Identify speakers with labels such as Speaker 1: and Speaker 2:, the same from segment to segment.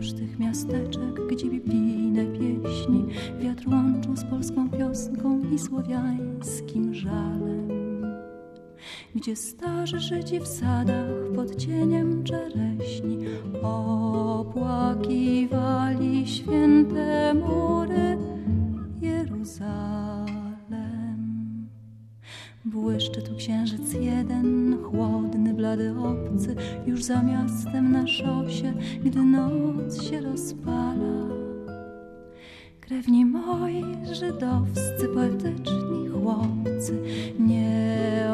Speaker 1: tych miasteczek, gdzie biblijne pieśni wiatr łączył z polską piosnką i słowiańskim żalem. Gdzie starzy Żydzi w sadach pod cieniem czereśni opłakiwali święte mury Jeruzalem. Błyszczy tu księżyc jeden, chłodny, blady obcy, już za miastem na szosie, gdy noc się rozpala. Krewni moi żydowscy, poetyczni chłopcy nie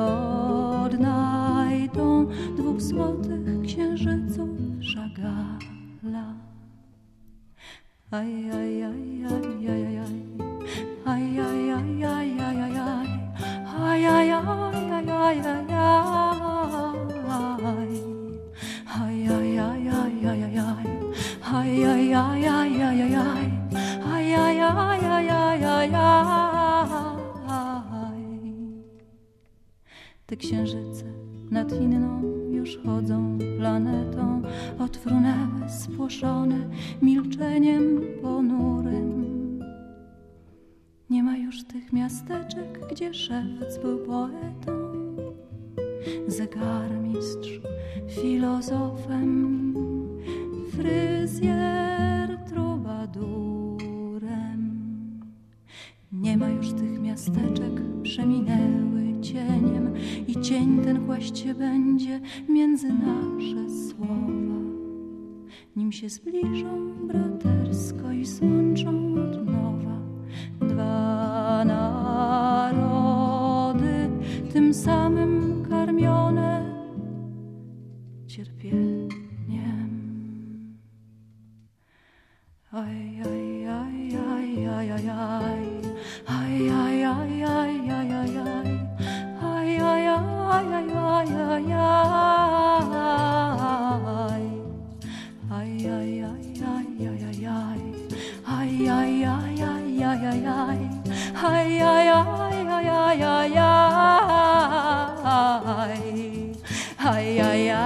Speaker 1: odnajdą dwóch złotych księżyców szagala. Aj, aj, aj, aj, aj, aj, aj. Aj, aj, aj, Te księżyce nad inną już chodzą planetą, odfrunęły spłoszone milczeniem ponurym. Nie ma już tych miasteczek, gdzie szewc był poetą, zegarmistrz filozofem, fryzjer trubadurem. Nie ma już tych miasteczek, przeminęły cieniem i cień ten kłaść się będzie między nasze słowa. Nim się zbliżą bratersko i złączą od nowa dwa narody, tym samym cierpieniem. Ay, ay, ay, ay, ay, ay, ay, ay, ay, ay, ay, ay, ay, ay. Ay, ay, ay, ay, ay, ay, ay. Ay, ay, ay, ay, ay, ay, ay. Ay, ay, ay, ay, ay, ay, ay. Ay, ay, ay, ay, ay, ay, ay. Ay, ay, ay.